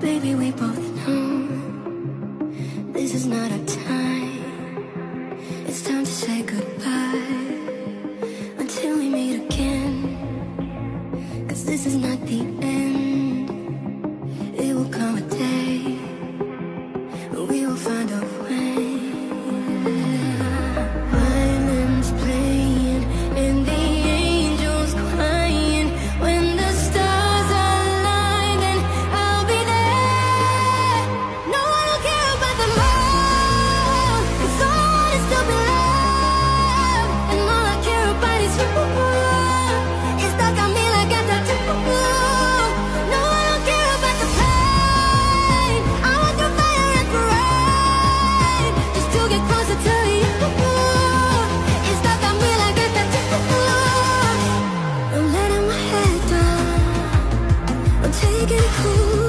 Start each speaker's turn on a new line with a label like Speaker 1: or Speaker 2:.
Speaker 1: Baby, we both know this is not our time. It's time to say goodbye until we meet again. Cause this is not the end. get cool.